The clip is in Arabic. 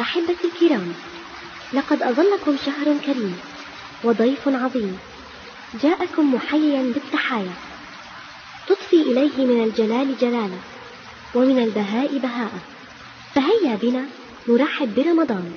أحبتي الكرام لقد أظلكم شهر كريم وضيف عظيم جاءكم محييا بالتحايا تضفي إليه من الجلال جلالا ومن البهاء بهاء فهيا بنا نرحب برمضان.